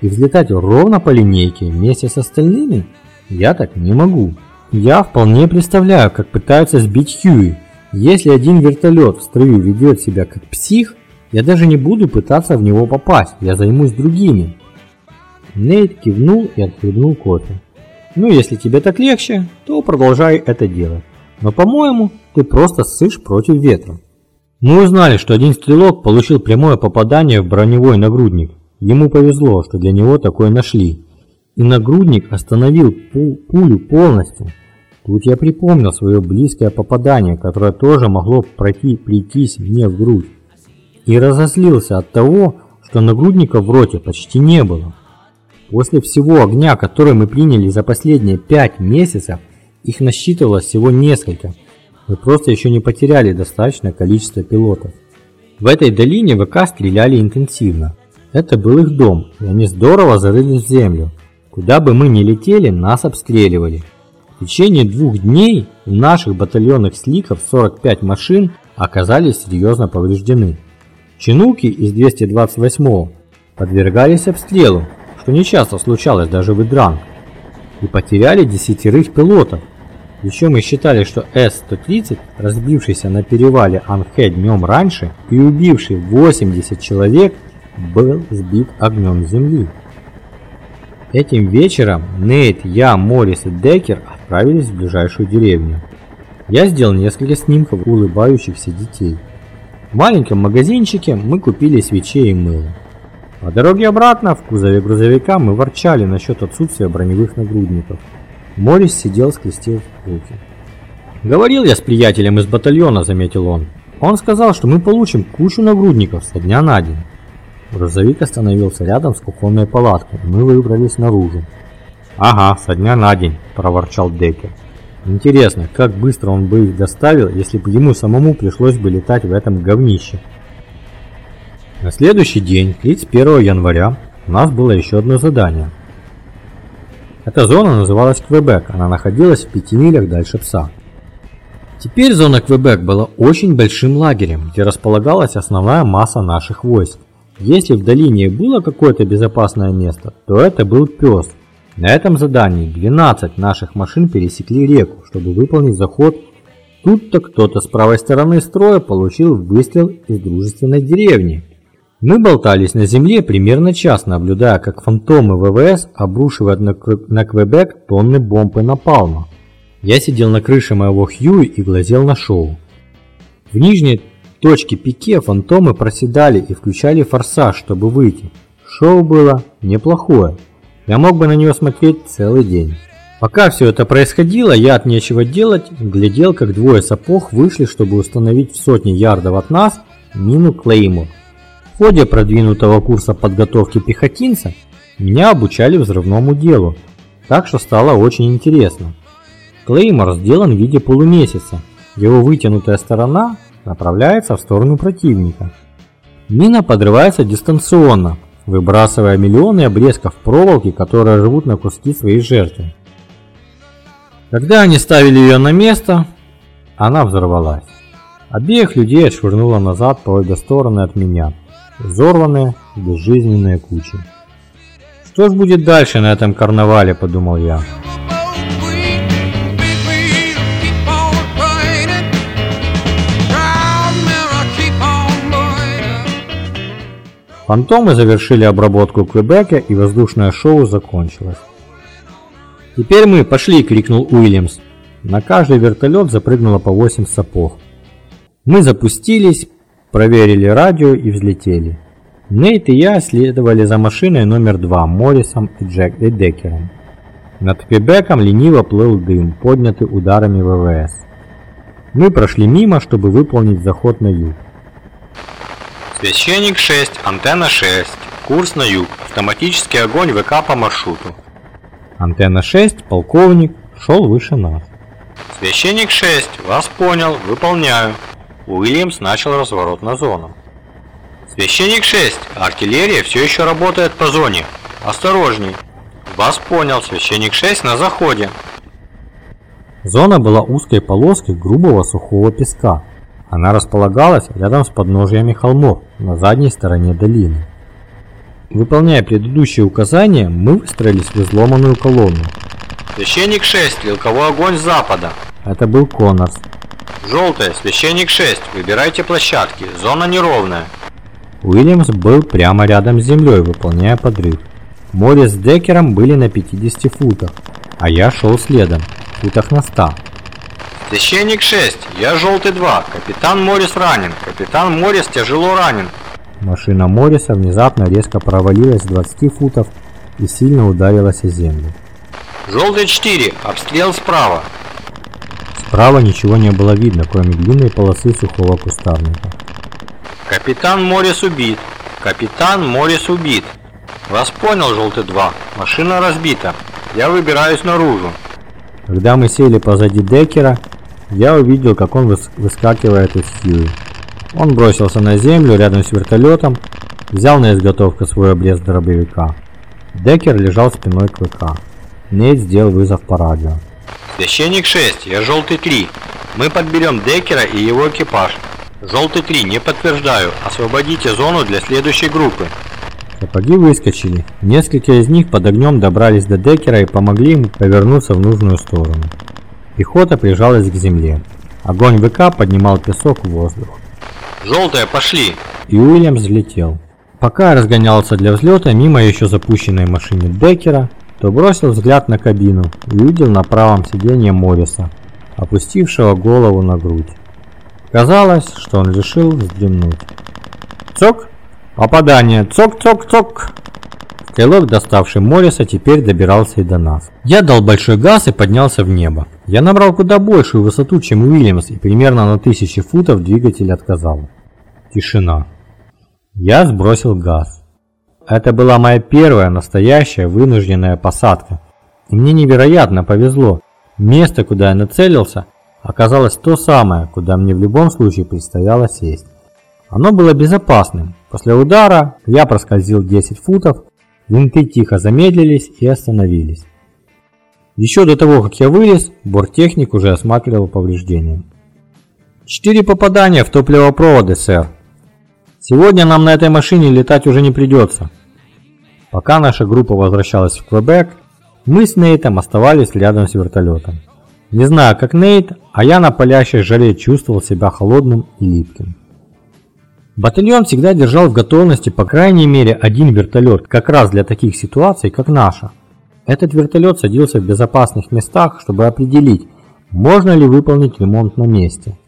и взлетать ровно по линейке вместе с остальными? Я так не могу. Я вполне представляю, как пытаются сбить Хьюи. Если один вертолет в строю ведет себя как псих, я даже не буду пытаться в него попасть, я займусь другими. Нейт кивнул и отхлебнул кофе. Ну, если тебе так легче, то продолжай это делать. Но, по-моему, ты просто ссышь против ветра. Мы узнали, что один стрелок получил прямое попадание в броневой нагрудник. Ему повезло, что для него такое нашли. И нагрудник остановил пулю полностью. Тут я припомнил свое близкое попадание, которое тоже могло пройти, прийтись мне в грудь. И разозлился от того, что нагрудника в роте почти не было. После всего огня, который мы приняли за последние пять месяцев, их насчитывалось всего несколько. Мы просто еще не потеряли достаточное количество пилотов. В этой долине ВК стреляли интенсивно. Это был их дом, и они здорово зарылись в землю. Куда бы мы ни летели, нас обстреливали. В течение двух дней у наших батальонных сликов 45 машин оказались серьезно повреждены. Чинуки из 228-го подвергались обстрелу, что нечасто случалось даже в Идранг, и потеряли десятерых пилотов. Еще мы считали, что С-130, разбившийся на перевале Анхэ днем раньше и убивший 80 человек, был сбит огнем земли. Этим вечером Нейт, я, Моррис и Деккер отправились в ближайшую деревню. Я сделал несколько снимков улыбающихся детей. В маленьком магазинчике мы купили свечей и мыло. По дороге обратно в кузове грузовика мы ворчали насчет отсутствия броневых нагрудников. Моррис сидел скрестив руки. «Говорил я с приятелем из батальона», — заметил он. «Он сказал, что мы получим кучу нагрудников со дня на день». Грузовик остановился рядом с кухонной палаткой, и мы выбрались наружу. «Ага, со дня на день», – проворчал Деккер. «Интересно, как быстро он бы их доставил, если бы ему самому пришлось бы летать в этом говнище?» На следующий день, 31 января, у нас было еще одно задание. Эта зона называлась Квебек, она находилась в пяти милях дальше Пса. Теперь зона Квебек была очень большим лагерем, где располагалась основная масса наших войск. Если в долине было какое-то безопасное место, то это был пес. На этом задании 12 наших машин пересекли реку, чтобы выполнить заход. Тут-то кто-то с правой стороны строя получил выстрел из дружественной деревни. Мы болтались на земле примерно час, наблюдая, как фантомы ВВС обрушивают на, на Квебек тонны бомбы напалма. Я сидел на крыше моего Хьюи и глазел на шоу. В нижней точке пике фантомы проседали и включали форсаж, чтобы выйти. Шоу было неплохое. Я мог бы на него смотреть целый день. Пока все это происходило, я от нечего делать глядел, как двое сапог вышли, чтобы установить в сотни ярдов от нас мину Клеймор. В ходе продвинутого курса подготовки пехотинца меня обучали взрывному делу, так что стало очень интересно. Клеймор сделан в виде полумесяца. Его вытянутая сторона направляется в сторону противника. Мина подрывается дистанционно, выбрасывая миллионы обрезков проволоки, которые рвут на куски своей жертвы. Когда они ставили ее на место, она взорвалась. Обеих людей отшвырнуло назад по обе стороны от меня, взорванные, безжизненные кучи. Что ж будет дальше на этом карнавале, подумал я. Фантомы завершили обработку Квебека и воздушное шоу закончилось. «Теперь мы пошли!» – крикнул Уильямс. На каждый вертолет запрыгнуло по 8 сапог. Мы запустились, проверили радио и взлетели. Нейт и я следовали за машиной номер 2 Моррисом и Джек и Деккером. Над Квебеком лениво плыл дым, поднятый ударами ВВС. Мы прошли мимо, чтобы выполнить заход на юг. Священник 6, антенна 6, курс на юг, автоматический огонь ВК по маршруту. Антенна 6, полковник, шел выше нас. Священник 6, вас понял, выполняю. Уильямс начал разворот на зону. Священник 6, артиллерия все еще работает по зоне. Осторожней. Вас понял, священник 6 на заходе. Зона была узкой полоской грубого сухого песка, она располагалась рядом с подножиями холмов на задней стороне долины. Выполняя предыдущие указания, мы выстроились в изломанную колонну. Священник 6, стрелковой огонь с запада. Это был Коннорс. Желтая, священник 6, выбирайте площадки, зона неровная. Уильямс был прямо рядом с землей, выполняя подрыв. Море с Деккером были на 50 футах, а я шел следом, футах на 100. Священник 6, я желтый 2, капитан Моррис ранен, капитан Моррис тяжело ранен. Машина Морриса внезапно резко провалилась с 20 футов и сильно ударилась о землю. Желтый 4, обстрел справа. Справа ничего не было видно, кроме длинной полосы сухого кустарника. Капитан Моррис убит. Капитан Моррис убит. Вас понял, желтый 2. Машина разбита. Я выбираюсь наружу. Когда мы сели позади Деккера, я увидел, как он выскакивает из Хьюи. Он бросился на землю рядом с вертолетом, взял на изготовку свой обрез дробовика. Деккер лежал спиной к ВК. Нейт сделал вызов по радио. Священник 6, я желтый 3. Мы подберем Деккера и его экипаж. Желтый 3, не подтверждаю. Освободите зону для следующей группы. Сапоги выскочили. Несколько из них под огнем добрались до Деккера и помогли ему повернуться в нужную сторону. Пехота прижалась к земле. Огонь ВК поднимал песок в воздух. «Желтые, пошли!» И Уильямс взлетел. Пока разгонялся для взлета, мимо еще запущенной машины Деккера, то бросил взгляд на кабину и увидел на правом сиденье Морриса, опустившего голову на грудь. Казалось, что он решил вздремнуть. Цок! Попадание! Цок-цок-цок! Стрелок, доставший Морриса, теперь добирался и до нас. Я дал большой газ и поднялся в небо. Я набрал куда большую высоту, чем Уильямс, и примерно на тысячи футов двигатель отказал. Тишина. Я сбросил газ. Это была моя первая настоящая вынужденная посадка. И мне невероятно повезло. Место, куда я нацелился, оказалось то самое, куда мне в любом случае предстояло сесть. Оно было безопасным. После удара я проскользил 10 футов, винты тихо замедлились и остановились. Еще до того, как я вылез, борттехник уже осматривал повреждения. «Четыре попадания в топливопроводы, сэр. Сегодня нам на этой машине летать уже не придется». Пока наша группа возвращалась в Квебек, мы с Нейтом оставались рядом с вертолетом. Не знаю, как Нейт, а я на палящей жаре чувствовал себя холодным и липким. Батальон всегда держал в готовности по крайней мере один вертолет, как раз для таких ситуаций, как наша. Этот вертолет садился в безопасных местах, чтобы определить, можно ли выполнить ремонт на месте.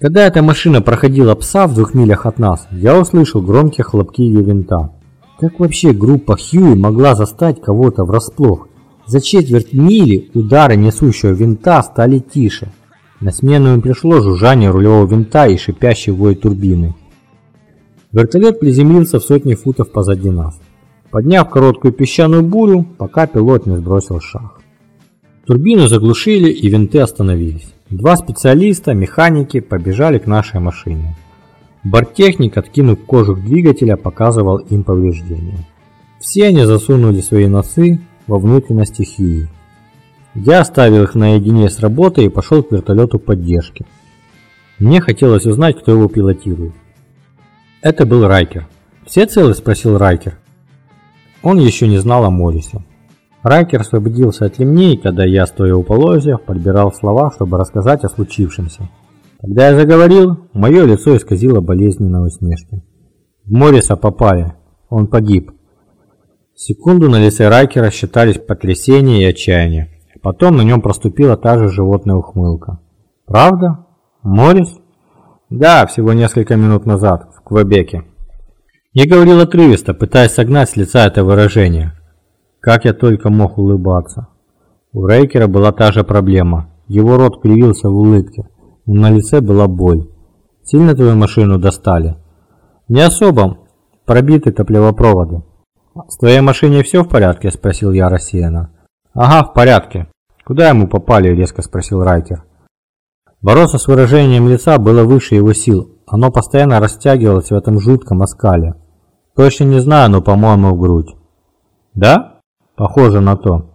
Когда эта машина проходила пса в двух милях от нас, я услышал громкие хлопки ее винта. Как вообще группа Хьюи могла застать кого-то врасплох? За четверть мили удары несущего винта стали тише. На смену им пришло жужжание рулевого винта и шипящий вой турбины. Вертолет приземлился в сотни футов позади нас, подняв короткую песчаную бурю, пока пилот не сбросил шаг. Турбину заглушили и винты остановились. Два специалиста, механики, побежали к нашей машине. Борттехник, откинув кожух двигателя, показывал им повреждения. Все они засунули свои носы во внутренности Хьюи. Я оставил их наедине с работой и пошел к вертолету поддержки. Мне хотелось узнать, кто его пилотирует. Это был Райкер. «Все целы?» – спросил Райкер. Он еще не знал о Морисе. Райкер освободился от ремней, когда я, стоя у полозья, подбирал слова, чтобы рассказать о случившемся. Когда я заговорил, мое лицо исказило болезненная усмешка. В Мориса попали. Он погиб. Секунду на лице Райкера считались потрясение и отчаяние. Потом на нем проступила та же животная ухмылка. «Правда? Морис?» «Да, всего несколько минут назад, в Квебеке». Я говорил отрывисто, пытаясь согнать с лица это выражение. Как я только мог улыбаться. У Рейкера была та же проблема. Его рот кривился в улыбке. На лице была боль. Сильно твою машину достали? Не особо. Пробиты топливопроводы. С твоей машиной все в порядке? Спросил я рассеянно. Ага, в порядке. Куда ему попали? Резко спросил Райкер. Бороться с выражением лица было выше его сил. Оно постоянно растягивалось в этом жутком оскале. Точно не знаю, но, по-моему, в грудь. Да? Похоже на то.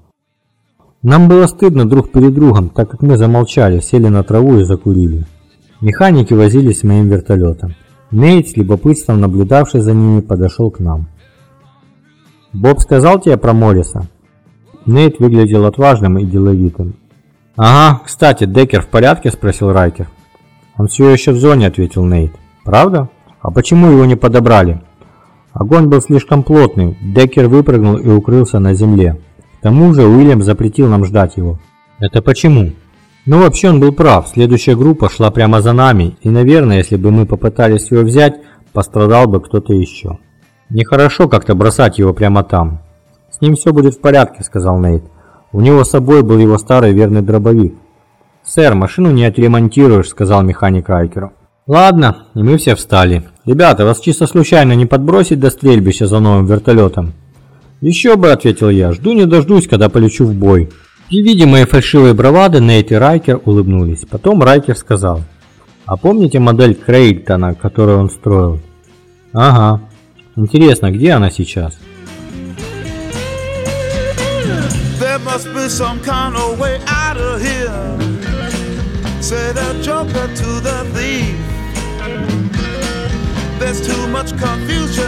Нам было стыдно друг перед другом, так как мы замолчали, сели на траву и закурили. Механики возились с моим вертолетом. Нейт, с любопытством наблюдавший за ними, подошел к нам. «Боб сказал тебе про Морриса?» Нейт выглядел отважным и деловитым. «Ага, кстати, Деккер в порядке?» – спросил Райкер. «Он все еще в зоне», – ответил Нейт. «Правда? А почему его не подобрали?» Огонь был слишком плотный, Деккер выпрыгнул и укрылся на земле. К тому же Уильям запретил нам ждать его. Это почему? Ну вообще он был прав, следующая группа шла прямо за нами, и наверное, если бы мы попытались его взять, пострадал бы кто-то еще. Нехорошо как-то бросать его прямо там. С ним все будет в порядке, сказал Нейт. У него с собой был его старый верный дробовик. «Сэр, машину не отремонтируешь», — сказал механик Райкеру. «Ладно», и мы все встали. «Ребята, вас чисто случайно не подбросить до стрельбища за новым вертолетом?» «Еще бы», — ответил я, — «жду не дождусь, когда полечу в бой». При виде моей фальшивой бравады Нейт и Райкер улыбнулись. Потом Райкер сказал, «А помните модель Крейгтона, которую он строил?» «Ага. Интересно, где она сейчас?» There must be some kind of way out of here Say the joker to the thief There's too much confusion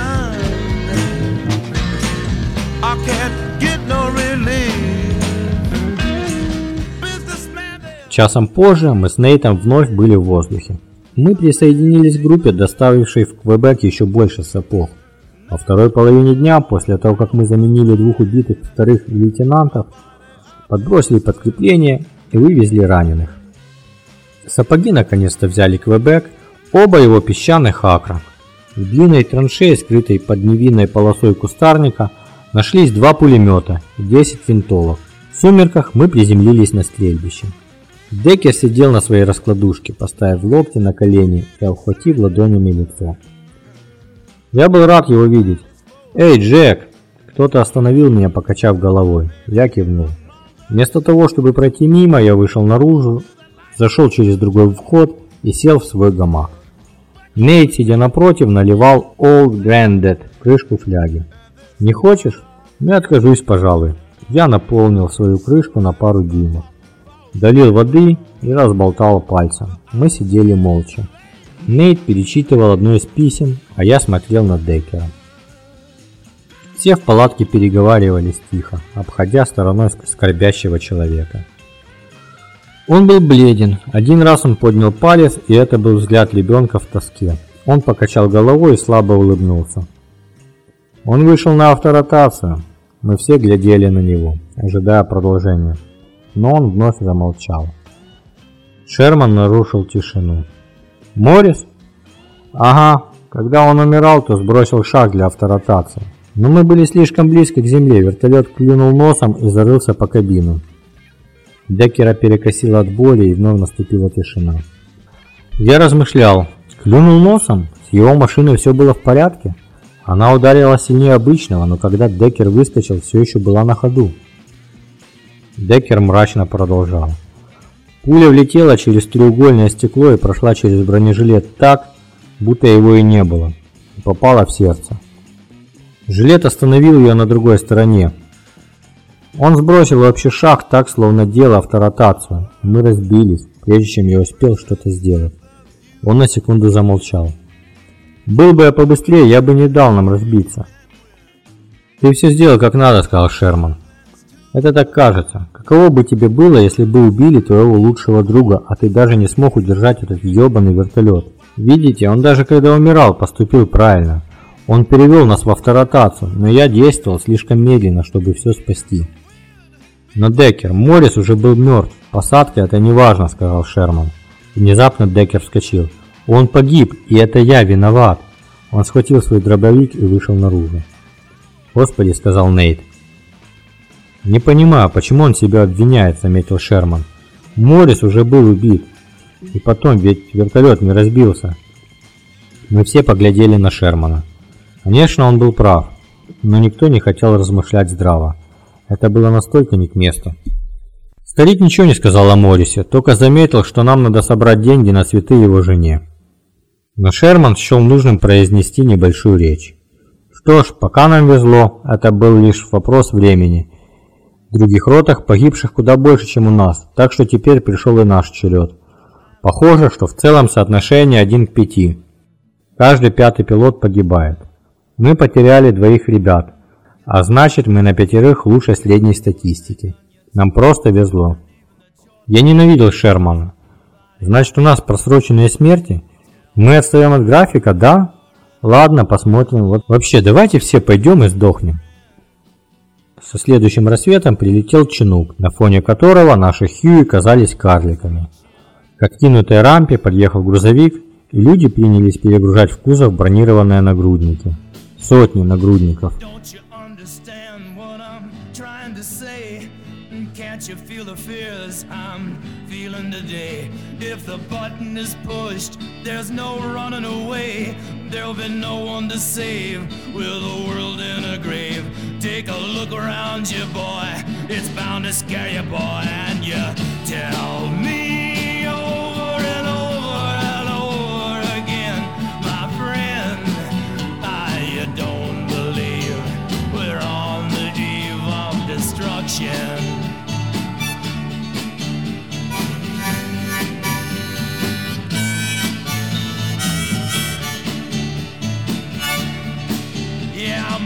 Часом позже мы с Нейтом вновь были в воздухе. Мы присоединились к группе, доставившей в Квебек еще больше сапог. Во второй половине дня, после того, как мы заменили двух убитых вторых лейтенантов, подбросили подкрепление и вывезли раненых. Сапоги наконец-то взяли Квебек, оба его песчаных акра. В длинной траншее, скрытой под невинной полосой кустарника, нашлись два пулемета и 10 винтовок. В сумерках мы приземлились на стрельбище. Деккер сидел на своей раскладушке, поставив локти на колени и обхватив ладонями лицо. Я был рад его видеть. «Эй, Джек!» Кто-то остановил меня, покачав головой. Я кивнул. Вместо того, чтобы пройти мимо, я вышел наружу, зашел через другой вход и сел в свой гамак. Нейт, сидя напротив, наливал Old Grandad крышку фляги. «Не хочешь?» «Не откажусь, пожалуй». Я наполнил свою крышку на пару дюймов. Долил воды и разболтал пальцем. Мы сидели молча. Нейт перечитывал одно из писем, а я смотрел на Деккера. Все в палатке переговаривались тихо, обходя стороной скорбящего человека. Он был бледен. Один раз он поднял палец, и это был взгляд ребенка в тоске. Он покачал головой и слабо улыбнулся. Он вышел на авторотацию. Мы все глядели на него, ожидая продолжения. Но он вновь замолчал. Шерман нарушил тишину. Морис? Ага, когда он умирал, то сбросил шаг для авторотации. Но мы были слишком близко к земле, вертолет клюнул носом и зарылся по кабину. Деккера перекосило от боли и вновь наступила тишина. Я размышлял, клюнул носом, с его машиной все было в порядке. Она ударила сильнее обычного, но когда Деккер выскочил, все еще была на ходу. Деккер мрачно продолжал. Пуля влетела через треугольное стекло и прошла через бронежилет так, будто его и не было, попала в сердце. Жилет остановил ее на другой стороне. Он сбросил общий шаг так, словно делал авторотацию. Мы разбились, прежде чем я успел что-то сделать. Он на секунду замолчал. «Был бы я побыстрее, я бы не дал нам разбиться». «Ты все сделал как надо», — сказал Шерман. Это так кажется. Каково бы тебе было, если бы убили твоего лучшего друга, а ты даже не смог удержать этот ебаный вертолет? Видите, он даже когда умирал, поступил правильно. Он перевел нас во авторотацию, но я действовал слишком медленно, чтобы все спасти. Но Деккер, Моррис уже был мертв. Посадка это не важно, сказал Шерман. Внезапно Деккер вскочил. Он погиб, и это я виноват. Он схватил свой дробовик и вышел наружу. Господи, сказал Нейт. «Не понимаю, почему он себя обвиняет», — заметил Шерман. «Моррис уже был убит. И потом, ведь вертолет не разбился». Мы все поглядели на Шермана. Конечно, он был прав, но никто не хотел размышлять здраво. Это было настолько не к месту. Старик ничего не сказал о Моррисе, только заметил, что нам надо собрать деньги на цветы его жене. Но Шерман счел нужным произнести небольшую речь. Что ж, пока нам везло, это был лишь вопрос времени – в других ротах погибших куда больше, чем у нас, так что теперь пришел и наш черед. Похоже, что в целом соотношение 1 к 5. Каждый пятый пилот погибает. Мы потеряли двоих ребят, а значит мы на пятерых лучше средней статистики. Нам просто везло. Я ненавидел Шермана. Значит у нас просроченные смерти? Мы отстаем от графика, да? Ладно, посмотрим. Вот вообще, давайте все пойдем и сдохнем. Со следующим рассветом прилетел чинук, на фоне которого наши Хьюи казались карликами. К откинутой рампе подъехал грузовик, и люди принялись перегружать в кузов бронированные нагрудники. Сотни нагрудников. If the button is pushed, there's no running away. There'll be no one to save with the world in a grave. Take a look around you, boy. It's bound to scare you, boy. And you tell me over and over and over again, my friend, I you don't believe we're on the eve of destruction.